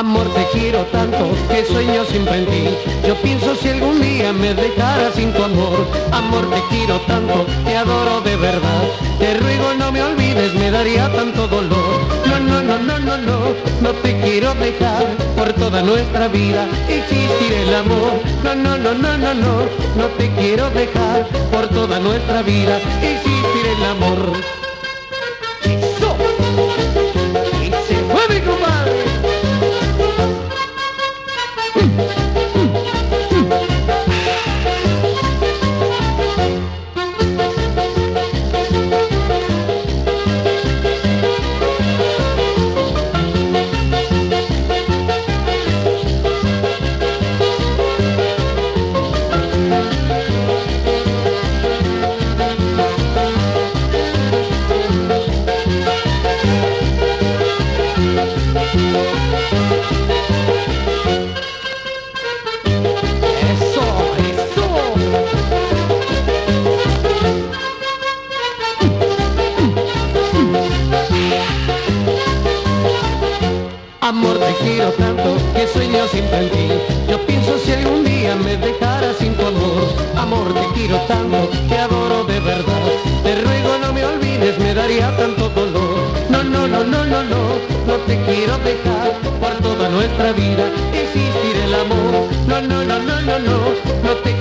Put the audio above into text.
Amor, te quiero tanto que sueño siempre en. Yo pienso si algún día me dejaras sin tu amor. Amor, te quiero tanto, te adoro de verdad. Te ruego no me olvides, me daría tanto dolor. No, no, no, no, no, no, no te quiero dejar. Por toda nuestra vida existir el amor. No, no, no, no, no, no, no te quiero dejar. Por toda nuestra vida Hmm. Siempre en ti. Yo pienso si algún día me dejaras sin tu amor. Amor, te quiero tanto, te adoro de verdad. Te ruego no me olvides, me daría tanto dolor. No, no, no, no, no, no, no te quiero dejar. Por toda nuestra vida existir el amor. No, no, no, no, no, no, no te